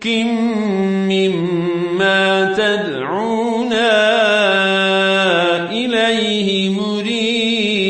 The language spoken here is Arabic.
شك مما تدعونا إليه مريد.